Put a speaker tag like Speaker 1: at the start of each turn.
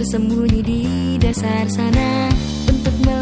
Speaker 1: bersembunyi di dasar sana untuk melihat.